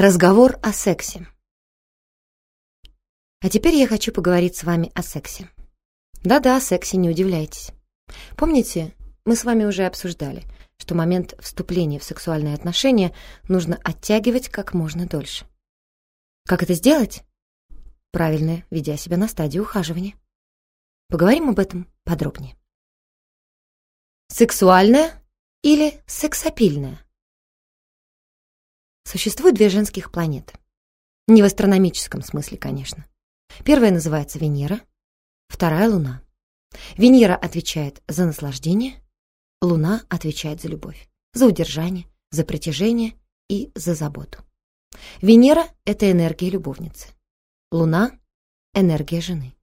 Разговор о сексе. А теперь я хочу поговорить с вами о сексе. Да-да, о сексе, не удивляйтесь. Помните, мы с вами уже обсуждали, что момент вступления в сексуальные отношения нужно оттягивать как можно дольше. Как это сделать? Правильно, ведя себя на стадии ухаживания. Поговорим об этом подробнее. Сексуальная или сексапильная? Существует две женских планеты. Не в астрономическом смысле, конечно. Первая называется Венера, вторая — Луна. Венера отвечает за наслаждение, Луна отвечает за любовь, за удержание, за притяжение и за заботу. Венера — это энергия любовницы. Луна — энергия жены.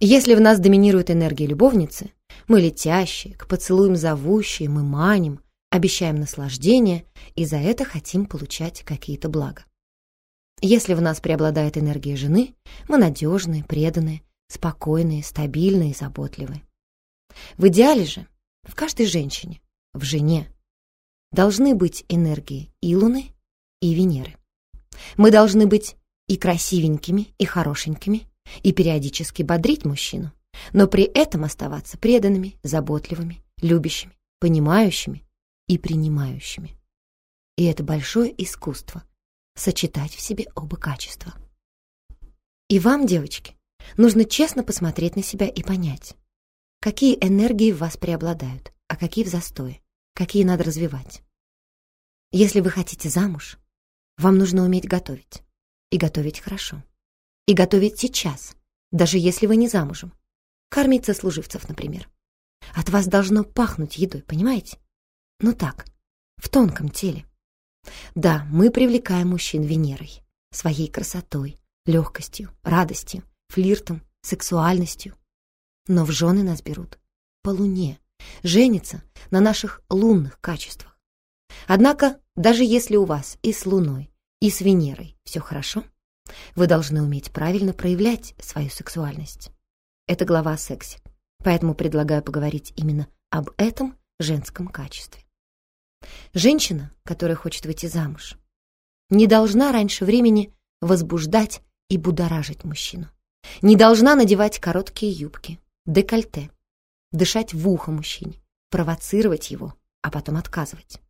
Если в нас доминирует энергия любовницы, мы летящие, к поцелуям зовущие, мы маним, обещаем наслаждение и за это хотим получать какие-то блага. Если в нас преобладает энергия жены, мы надежные, преданные, спокойные, стабильные, заботливые. В идеале же в каждой женщине, в жене, должны быть энергии и Луны, и Венеры. Мы должны быть и красивенькими, и хорошенькими, и периодически бодрить мужчину, но при этом оставаться преданными, заботливыми, любящими, понимающими и принимающими. И это большое искусство — сочетать в себе оба качества. И вам, девочки, нужно честно посмотреть на себя и понять, какие энергии в вас преобладают, а какие в застое, какие надо развивать. Если вы хотите замуж, вам нужно уметь готовить. И готовить хорошо. И готовить сейчас, даже если вы не замужем. Кормить сослуживцев, например. От вас должно пахнуть едой, понимаете? Ну так, в тонком теле. Да, мы привлекаем мужчин Венерой, своей красотой, легкостью, радостью, флиртом, сексуальностью. Но в жены нас берут по луне, женятся на наших лунных качествах. Однако, даже если у вас и с луной, и с Венерой все хорошо, вы должны уметь правильно проявлять свою сексуальность. Это глава о сексе, поэтому предлагаю поговорить именно об этом женском качестве. Женщина, которая хочет выйти замуж, не должна раньше времени возбуждать и будоражить мужчину. Не должна надевать короткие юбки, декольте, дышать в ухо мужчине, провоцировать его, а потом отказывать.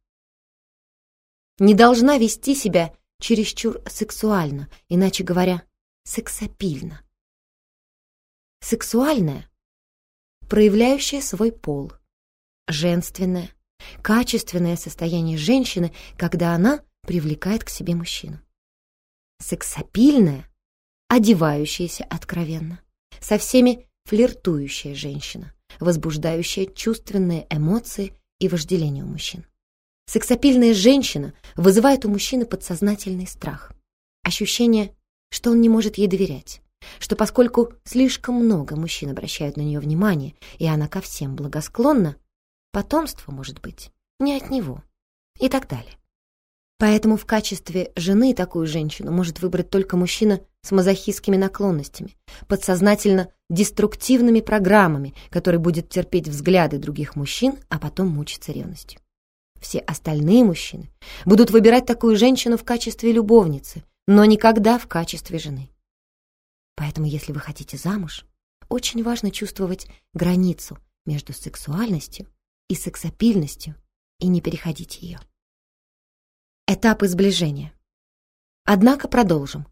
Не должна вести себя чересчур сексуально, иначе говоря, сексапильно. Сексуальная, проявляющая свой пол, женственная, Качественное состояние женщины, когда она привлекает к себе мужчину. Сексапильная, одевающаяся откровенно, со всеми флиртующая женщина, возбуждающая чувственные эмоции и вожделение у мужчин. Сексапильная женщина вызывает у мужчины подсознательный страх, ощущение, что он не может ей доверять, что поскольку слишком много мужчин обращают на нее внимание, и она ко всем благосклонна, потомство, может быть, не от него и так далее. Поэтому в качестве жены такую женщину может выбрать только мужчина с мазохистскими наклонностями, подсознательно деструктивными программами, который будет терпеть взгляды других мужчин, а потом мучиться ревностью. Все остальные мужчины будут выбирать такую женщину в качестве любовницы, но никогда в качестве жены. Поэтому, если вы хотите замуж, очень важно чувствовать границу между сексуальностью и сексапильностью и не переходить ее. Этапы сближения. Однако продолжим.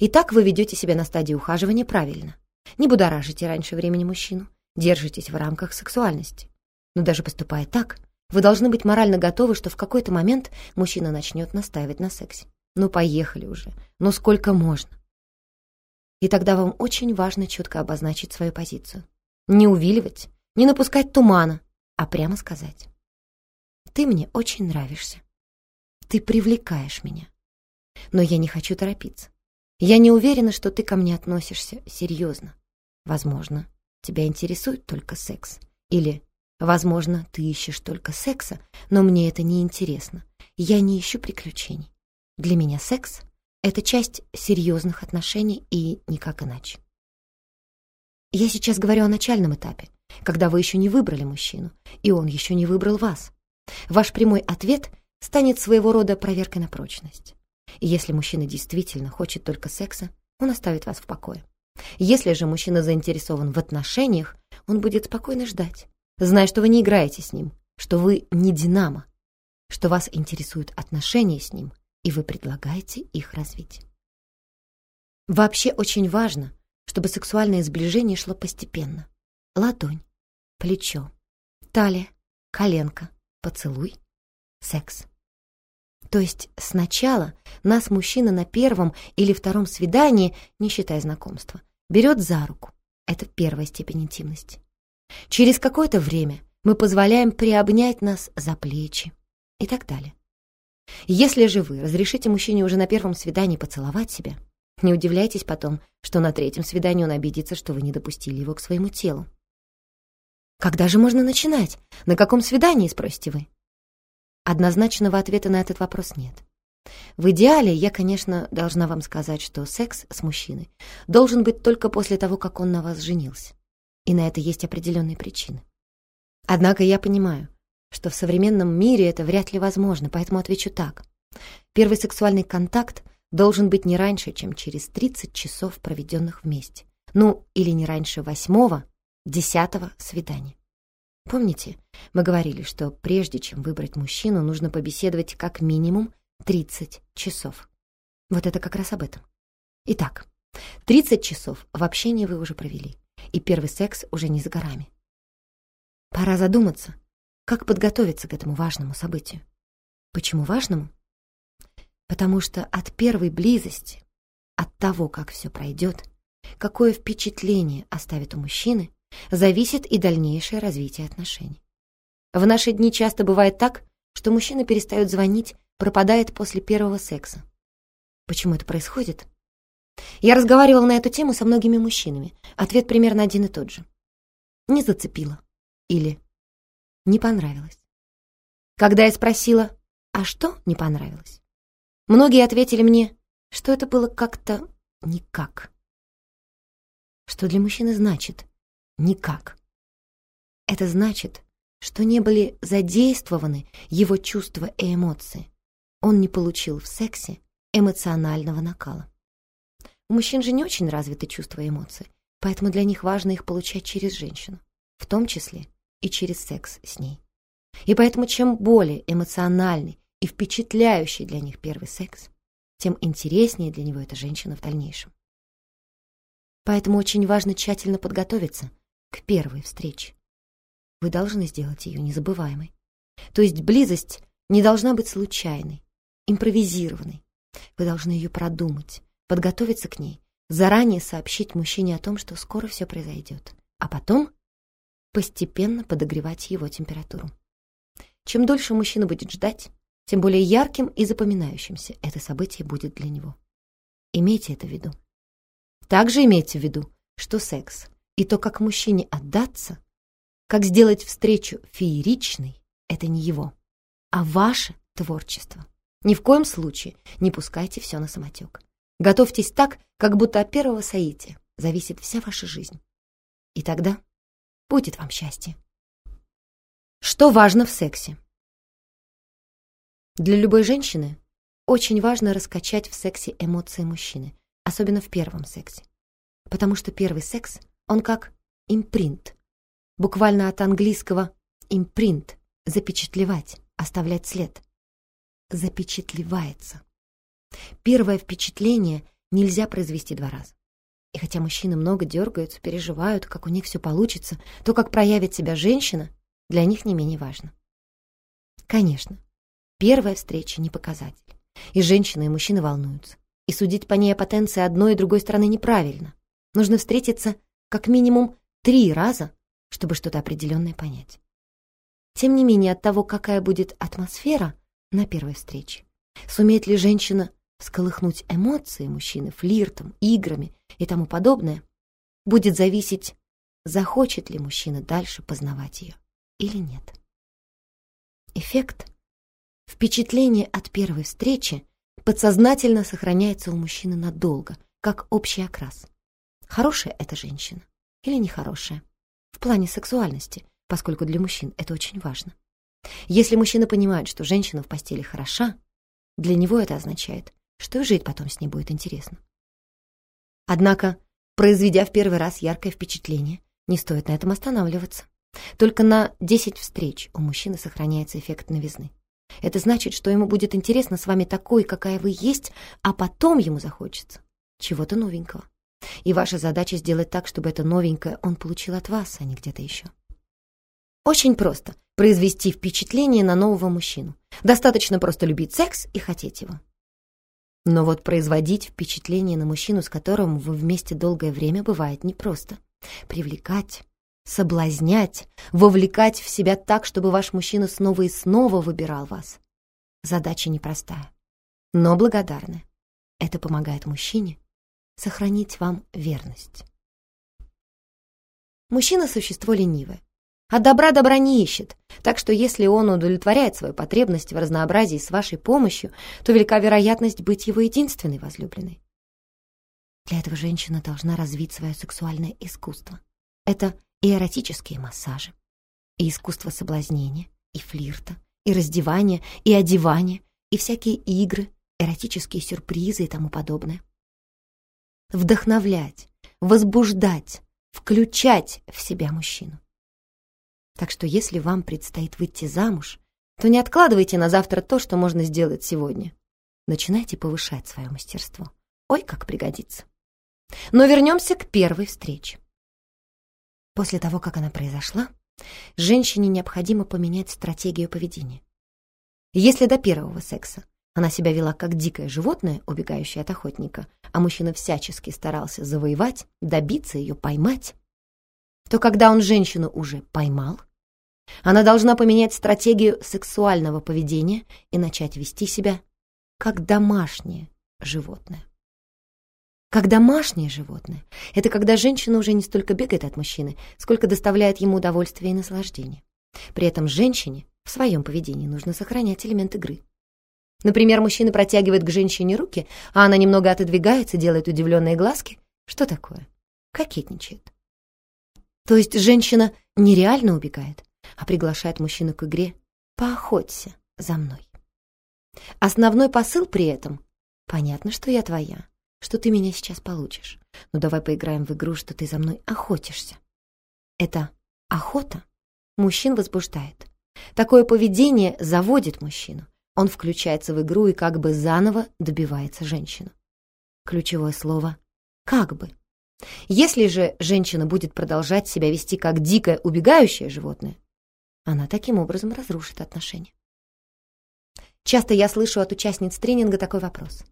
Итак, вы ведете себя на стадии ухаживания правильно. Не будоражите раньше времени мужчину, держитесь в рамках сексуальности. Но даже поступая так, вы должны быть морально готовы, что в какой-то момент мужчина начнет настаивать на сексе. Ну, поехали уже. Ну, сколько можно? И тогда вам очень важно четко обозначить свою позицию. Не увиливать, не напускать тумана, а прямо сказать. Ты мне очень нравишься. Ты привлекаешь меня. Но я не хочу торопиться. Я не уверена, что ты ко мне относишься серьезно. Возможно, тебя интересует только секс. Или, возможно, ты ищешь только секса, но мне это не интересно. Я не ищу приключений. Для меня секс — это часть серьезных отношений и никак иначе. Я сейчас говорю о начальном этапе, когда вы еще не выбрали мужчину, и он еще не выбрал вас. Ваш прямой ответ станет своего рода проверкой на прочность. И если мужчина действительно хочет только секса, он оставит вас в покое. Если же мужчина заинтересован в отношениях, он будет спокойно ждать, зная, что вы не играете с ним, что вы не динамо, что вас интересуют отношения с ним, и вы предлагаете их развить. Вообще очень важно, чтобы сексуальное сближение шло постепенно. Ладонь, плечо, талия, коленка, поцелуй, секс. То есть сначала нас мужчина на первом или втором свидании, не считая знакомства, берет за руку. Это первая степень интимности. Через какое-то время мы позволяем приобнять нас за плечи и так далее. Если же вы разрешите мужчине уже на первом свидании поцеловать себя, не удивляйтесь потом, что на третьем свидании он обидится, что вы не допустили его к своему телу. Когда же можно начинать? На каком свидании, спросите вы? Однозначного ответа на этот вопрос нет. В идеале я, конечно, должна вам сказать, что секс с мужчиной должен быть только после того, как он на вас женился. И на это есть определенные причины. Однако я понимаю, что в современном мире это вряд ли возможно, поэтому отвечу так. Первый сексуальный контакт должен быть не раньше, чем через 30 часов, проведенных вместе. Ну, или не раньше восьмого, десятого свидания. Помните, мы говорили, что прежде чем выбрать мужчину, нужно побеседовать как минимум 30 часов. Вот это как раз об этом. Итак, 30 часов в общении вы уже провели, и первый секс уже не за горами. Пора задуматься, как подготовиться к этому важному событию. Почему важному? Потому что от первой близости, от того, как все пройдет, какое впечатление оставит у мужчины, зависит и дальнейшее развитие отношений. В наши дни часто бывает так, что мужчина перестает звонить, пропадает после первого секса. Почему это происходит? Я разговаривала на эту тему со многими мужчинами. Ответ примерно один и тот же. Не зацепило. Или не понравилось. Когда я спросила, а что не понравилось? Многие ответили мне, что это было как-то никак. Что для мужчины значит «никак»? Это значит, что не были задействованы его чувства и эмоции. Он не получил в сексе эмоционального накала. У мужчин же не очень развиты чувства и эмоции, поэтому для них важно их получать через женщину, в том числе и через секс с ней. И поэтому чем более эмоциональный и впечатляющий для них первый секс, тем интереснее для него эта женщина в дальнейшем. Поэтому очень важно тщательно подготовиться к первой встрече. Вы должны сделать ее незабываемой. То есть близость не должна быть случайной, импровизированной. Вы должны ее продумать, подготовиться к ней, заранее сообщить мужчине о том, что скоро все произойдет, а потом постепенно подогревать его температуру. Чем дольше мужчина будет ждать, тем более ярким и запоминающимся это событие будет для него. Имейте это в виду. Также имейте в виду, что секс и то, как мужчине отдаться, как сделать встречу фееричной, это не его, а ваше творчество. Ни в коем случае не пускайте все на самотек. Готовьтесь так, как будто от первого соития зависит вся ваша жизнь. И тогда будет вам счастье. Что важно в сексе? Для любой женщины очень важно раскачать в сексе эмоции мужчины, особенно в первом сексе. Потому что первый секс, он как импринт. Буквально от английского импринт — запечатлевать, оставлять след. Запечатлевается. Первое впечатление нельзя произвести два раза. И хотя мужчины много дергаются, переживают, как у них все получится, то, как проявит себя женщина, для них не менее важно. Конечно, Первая встреча не показатель. И женщины, и мужчины волнуются. И судить по ней о потенции одной и другой стороны неправильно. Нужно встретиться как минимум три раза, чтобы что-то определенное понять. Тем не менее, от того, какая будет атмосфера на первой встрече, сумеет ли женщина сколыхнуть эмоции мужчины флиртом, играми и тому подобное, будет зависеть, захочет ли мужчина дальше познавать ее или нет. Эффект Впечатление от первой встречи подсознательно сохраняется у мужчины надолго, как общий окрас. Хорошая эта женщина или нехорошая? В плане сексуальности, поскольку для мужчин это очень важно. Если мужчина понимает, что женщина в постели хороша, для него это означает, что и жить потом с ней будет интересно. Однако, произведя в первый раз яркое впечатление, не стоит на этом останавливаться. Только на 10 встреч у мужчины сохраняется эффект новизны. Это значит, что ему будет интересно с вами такой, какая вы есть, а потом ему захочется чего-то новенького. И ваша задача сделать так, чтобы это новенькое он получил от вас, а не где-то еще. Очень просто произвести впечатление на нового мужчину. Достаточно просто любить секс и хотеть его. Но вот производить впечатление на мужчину, с которым вы вместе долгое время, бывает непросто. Привлекать, соблазнять, вовлекать в себя так, чтобы ваш мужчина снова и снова выбирал вас. Задача непростая, но благодарная. Это помогает мужчине сохранить вам верность. Мужчина – существо ленивое. А добра добра не ищет, так что если он удовлетворяет свою потребность в разнообразии с вашей помощью, то велика вероятность быть его единственной возлюбленной. Для этого женщина должна развить свое сексуальное искусство. Это и эротические массажи, и искусство соблазнения, и флирта, и раздевания, и одевания, и всякие игры, эротические сюрпризы и тому подобное. Вдохновлять, возбуждать, включать в себя мужчину. Так что если вам предстоит выйти замуж, то не откладывайте на завтра то, что можно сделать сегодня. Начинайте повышать свое мастерство. Ой, как пригодится. Но вернемся к первой встрече. После того, как она произошла, женщине необходимо поменять стратегию поведения. Если до первого секса она себя вела как дикое животное, убегающее от охотника, а мужчина всячески старался завоевать, добиться ее, поймать, то когда он женщину уже поймал, она должна поменять стратегию сексуального поведения и начать вести себя как домашнее животное. Как домашнее животное — это когда женщина уже не столько бегает от мужчины, сколько доставляет ему удовольствие и наслаждение. При этом женщине в своем поведении нужно сохранять элемент игры. Например, мужчина протягивает к женщине руки, а она немного отодвигается, делает удивленные глазки. Что такое? Кокетничает. То есть женщина нереально убегает, а приглашает мужчину к игре «поохоться за мной». Основной посыл при этом — понятно, что я твоя, что ты меня сейчас получишь. Но давай поиграем в игру, что ты за мной охотишься. Это охота мужчин возбуждает. Такое поведение заводит мужчину. Он включается в игру и как бы заново добивается женщину. Ключевое слово «как бы». Если же женщина будет продолжать себя вести как дикое убегающее животное, она таким образом разрушит отношения. Часто я слышу от участниц тренинга такой вопрос.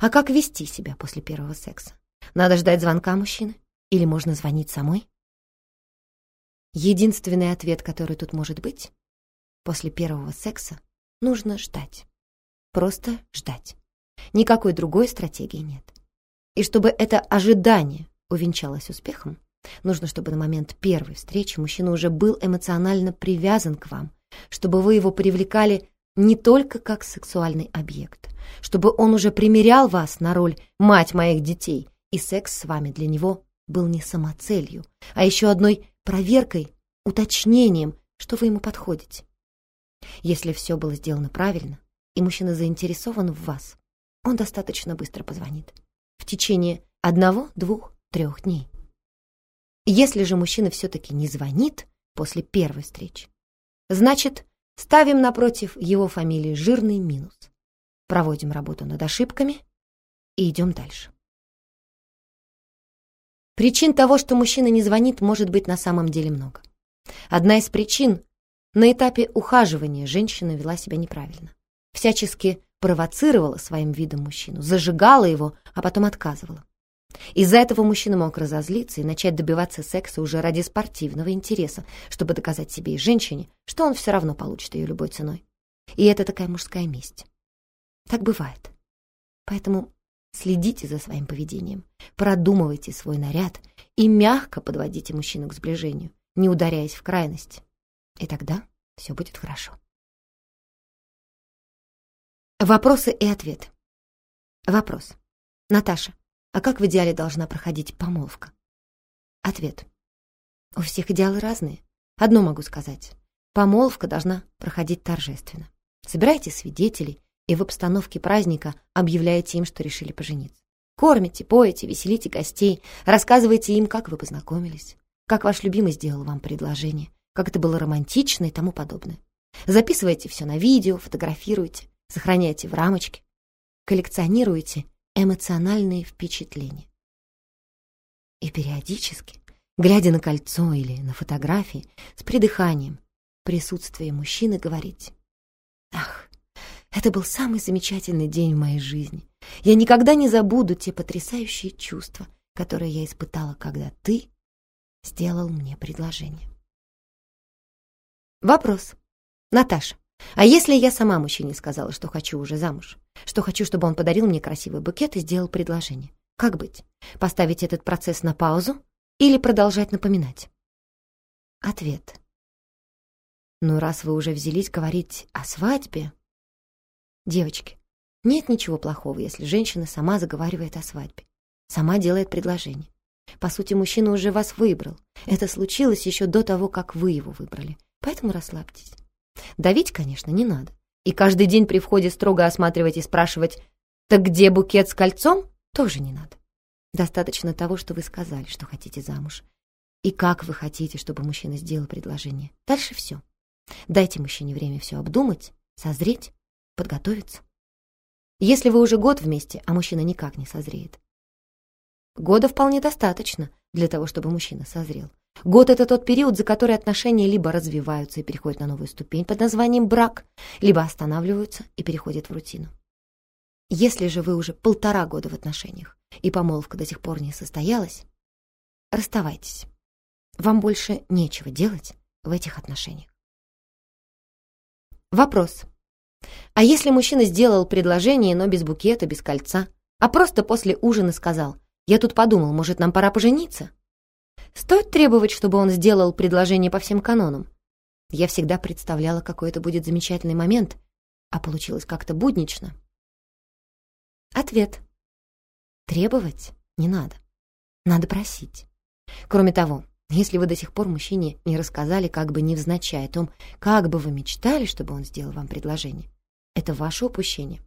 А как вести себя после первого секса? Надо ждать звонка мужчины? Или можно звонить самой? Единственный ответ, который тут может быть, после первого секса нужно ждать. Просто ждать. Никакой другой стратегии нет. И чтобы это ожидание увенчалось успехом, нужно, чтобы на момент первой встречи мужчина уже был эмоционально привязан к вам, чтобы вы его привлекали не только как сексуальный объект, чтобы он уже примерял вас на роль «мать моих детей», и секс с вами для него был не самоцелью, а еще одной проверкой, уточнением, что вы ему подходите. Если все было сделано правильно, и мужчина заинтересован в вас, он достаточно быстро позвонит. В течение одного, двух, трех дней. Если же мужчина все-таки не звонит после первой встречи, значит, ставим напротив его фамилии жирный минус проводим работу над ошибками и идем дальше. Причин того, что мужчина не звонит, может быть на самом деле много. Одна из причин – на этапе ухаживания женщина вела себя неправильно. Всячески провоцировала своим видом мужчину, зажигала его, а потом отказывала. Из-за этого мужчина мог разозлиться и начать добиваться секса уже ради спортивного интереса, чтобы доказать себе и женщине, что он все равно получит ее любой ценой. И это такая мужская месть. Так бывает. Поэтому следите за своим поведением, продумывайте свой наряд и мягко подводите мужчину к сближению, не ударяясь в крайность. И тогда все будет хорошо. Вопросы и ответы. Вопрос. Наташа, а как в идеале должна проходить помолвка? Ответ. У всех идеалы разные. Одно могу сказать. Помолвка должна проходить торжественно. Собирайте свидетелей, и в обстановке праздника объявляете им, что решили пожениться. Кормите, поете, веселите гостей, рассказывайте им, как вы познакомились, как ваш любимый сделал вам предложение, как это было романтично и тому подобное. Записывайте все на видео, фотографируйте, сохраняйте в рамочке, коллекционируйте эмоциональные впечатления. И периодически, глядя на кольцо или на фотографии, с придыханием, присутствие мужчины говорить «Ах, это был самый замечательный день в моей жизни. Я никогда не забуду те потрясающие чувства, которые я испытала, когда ты сделал мне предложение». Вопрос. Наташа, а если я сама мужчине сказала, что хочу уже замуж, что хочу, чтобы он подарил мне красивый букет и сделал предложение? Как быть? Поставить этот процесс на паузу или продолжать напоминать? Ответ. Ну, раз вы уже взялись говорить о свадьбе... Девочки, нет ничего плохого, если женщина сама заговаривает о свадьбе, сама делает предложение. По сути, мужчина уже вас выбрал. Это случилось еще до того, как вы его выбрали. Поэтому расслабьтесь. Давить, конечно, не надо. И каждый день при входе строго осматривать и спрашивать «Так где букет с кольцом?» тоже не надо. Достаточно того, что вы сказали, что хотите замуж. И как вы хотите, чтобы мужчина сделал предложение. Дальше все. Дайте мужчине время все обдумать, созреть, подготовиться. Если вы уже год вместе, а мужчина никак не созреет. Года вполне достаточно для того, чтобы мужчина созрел. Год — это тот период, за который отношения либо развиваются и переходят на новую ступень под названием брак, либо останавливаются и переходят в рутину. Если же вы уже полтора года в отношениях и помолвка до сих пор не состоялась, расставайтесь. Вам больше нечего делать в этих отношениях. Вопрос. А если мужчина сделал предложение, но без букета, без кольца, а просто после ужина сказал, «Я тут подумал, может, нам пора пожениться?» Стоит требовать, чтобы он сделал предложение по всем канонам? Я всегда представляла, какой это будет замечательный момент, а получилось как-то буднично. Ответ. Требовать не надо. Надо просить. Кроме того, если вы до сих пор мужчине не рассказали, как бы невзначай о том, как бы вы мечтали, чтобы он сделал вам предложение, это ваше упущение.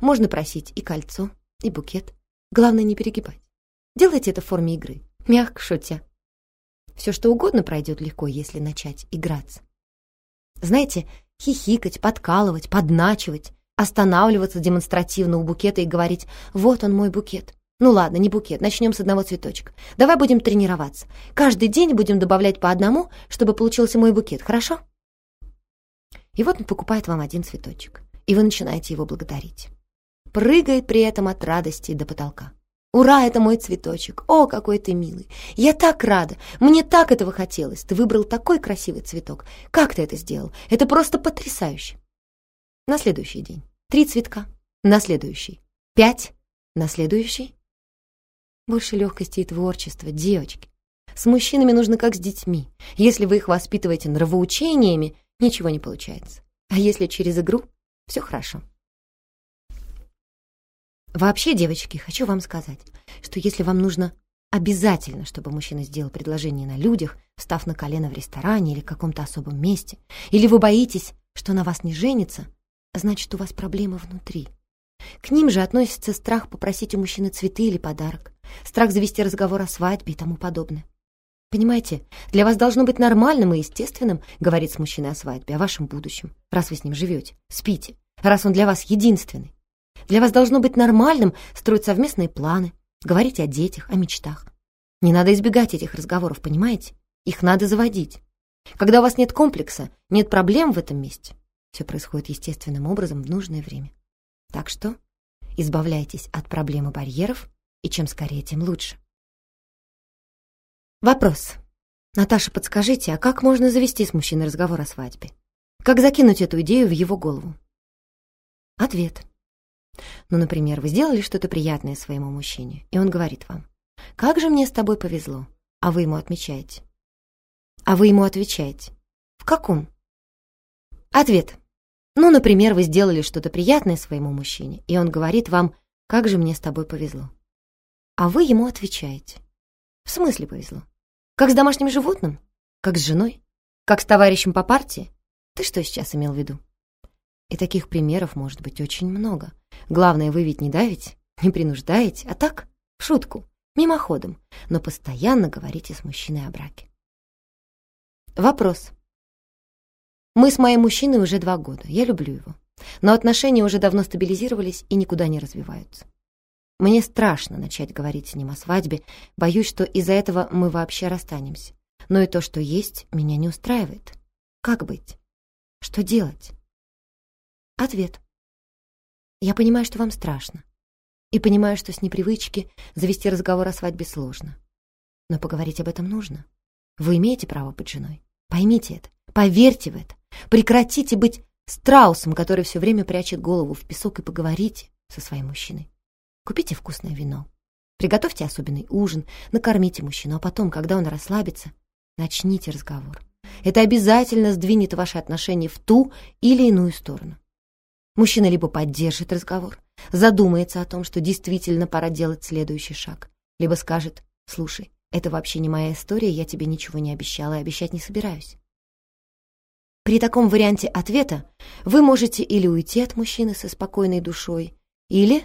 Можно просить и кольцо, и букет. Главное, не перегибать. Делайте это в форме игры, мягко шутя. Все что угодно пройдет легко, если начать играться. Знаете, хихикать, подкалывать, подначивать, останавливаться демонстративно у букета и говорить «Вот он мой букет». Ну ладно, не букет, начнем с одного цветочка. Давай будем тренироваться. Каждый день будем добавлять по одному, чтобы получился мой букет, хорошо? И вот он покупает вам один цветочек, и вы начинаете его благодарить. Прыгает при этом от радости до потолка. Ура, это мой цветочек. О, какой ты милый. Я так рада. Мне так этого хотелось. Ты выбрал такой красивый цветок. Как ты это сделал? Это просто потрясающе. На следующий день. Три цветка. На следующий. Пять. На следующий. Больше легкости и творчества, девочки. С мужчинами нужно как с детьми. Если вы их воспитываете нравоучениями, ничего не получается. А если через игру, все хорошо. Вообще, девочки, хочу вам сказать, что если вам нужно обязательно, чтобы мужчина сделал предложение на людях, встав на колено в ресторане или каком-то особом месте, или вы боитесь, что на вас не женится, значит, у вас проблема внутри. К ним же относится страх попросить у мужчины цветы или подарок, страх завести разговор о свадьбе и тому подобное. Понимаете, для вас должно быть нормальным и естественным говорить с мужчиной о свадьбе, о вашем будущем, раз вы с ним живете, спите, раз он для вас единственный. Для вас должно быть нормальным строить совместные планы, говорить о детях, о мечтах. Не надо избегать этих разговоров, понимаете? Их надо заводить. Когда у вас нет комплекса, нет проблем в этом месте, все происходит естественным образом в нужное время. Так что избавляйтесь от проблем и барьеров, и чем скорее, тем лучше. Вопрос. Наташа, подскажите, а как можно завести с мужчиной разговор о свадьбе? Как закинуть эту идею в его голову? Ответ. Ну, например, вы сделали что-то приятное своему мужчине, и он говорит вам, «Как же мне с тобой повезло», а вы ему отмечаете. А вы ему отвечаете. В каком? Ответ. Ну, например, вы сделали что-то приятное своему мужчине, и он говорит вам, «Как же мне с тобой повезло». А вы ему отвечаете. В смысле повезло? Как с домашним животным? Как с женой? Как с товарищем по партии? Ты что сейчас имел в виду? И таких примеров может быть очень много. Главное, вы ведь не давите, не принуждаете, а так, в шутку, мимоходом, но постоянно говорите с мужчиной о браке. Вопрос. Мы с моим мужчиной уже два года, я люблю его, но отношения уже давно стабилизировались и никуда не развиваются. Мне страшно начать говорить с ним о свадьбе, боюсь, что из-за этого мы вообще расстанемся. Но и то, что есть, меня не устраивает. Как быть? Что делать? Ответ. Я понимаю, что вам страшно. И понимаю, что с непривычки завести разговор о свадьбе сложно. Но поговорить об этом нужно. Вы имеете право быть женой. Поймите это. Поверьте в это. Прекратите быть страусом, который все время прячет голову в песок, и поговорите со своим мужчиной. Купите вкусное вино. Приготовьте особенный ужин, накормите мужчину, а потом, когда он расслабится, начните разговор. Это обязательно сдвинет ваши отношения в ту или иную сторону. Мужчина либо поддержит разговор, задумается о том, что действительно пора делать следующий шаг, либо скажет «Слушай, это вообще не моя история, я тебе ничего не обещала и обещать не собираюсь». При таком варианте ответа вы можете или уйти от мужчины со спокойной душой, или,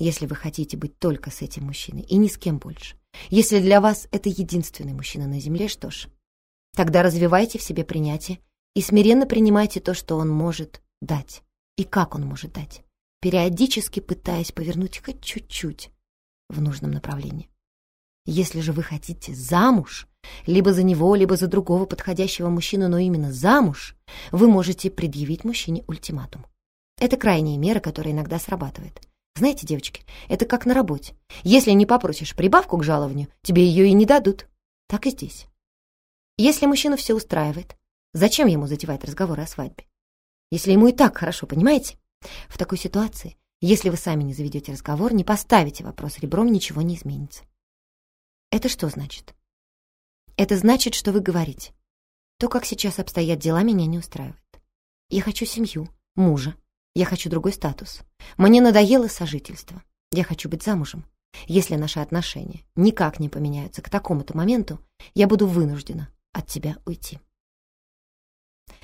если вы хотите быть только с этим мужчиной и ни с кем больше, если для вас это единственный мужчина на земле, что ж, тогда развивайте в себе принятие и смиренно принимайте то, что он может дать и как он может дать, периодически пытаясь повернуть хоть чуть-чуть в нужном направлении. Если же вы хотите замуж, либо за него, либо за другого подходящего мужчину, но именно замуж, вы можете предъявить мужчине ультиматум. Это крайняя мера, которая иногда срабатывает. Знаете, девочки, это как на работе. Если не попросишь прибавку к жалованию, тебе ее и не дадут. Так и здесь. Если мужчину все устраивает, зачем ему затевать разговоры о свадьбе? Если ему и так хорошо, понимаете? В такой ситуации, если вы сами не заведете разговор, не поставите вопрос ребром, ничего не изменится. Это что значит? Это значит, что вы говорите. То, как сейчас обстоят дела, меня не устраивает. Я хочу семью, мужа. Я хочу другой статус. Мне надоело сожительство. Я хочу быть замужем. Если наши отношения никак не поменяются к такому-то моменту, я буду вынуждена от тебя уйти.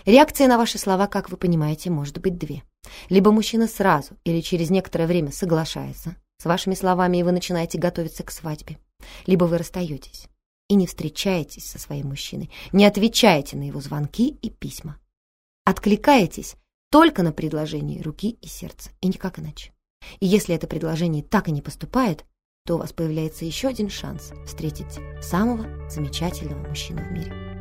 Реакция на ваши слова, как вы понимаете, может быть две. Либо мужчина сразу или через некоторое время соглашается с вашими словами, и вы начинаете готовиться к свадьбе. Либо вы расстаетесь и не встречаетесь со своим мужчиной, не отвечаете на его звонки и письма. Откликаетесь только на предложение руки и сердца, и никак иначе. И если это предложение так и не поступает, то у вас появляется еще один шанс встретить самого замечательного мужчину в мире.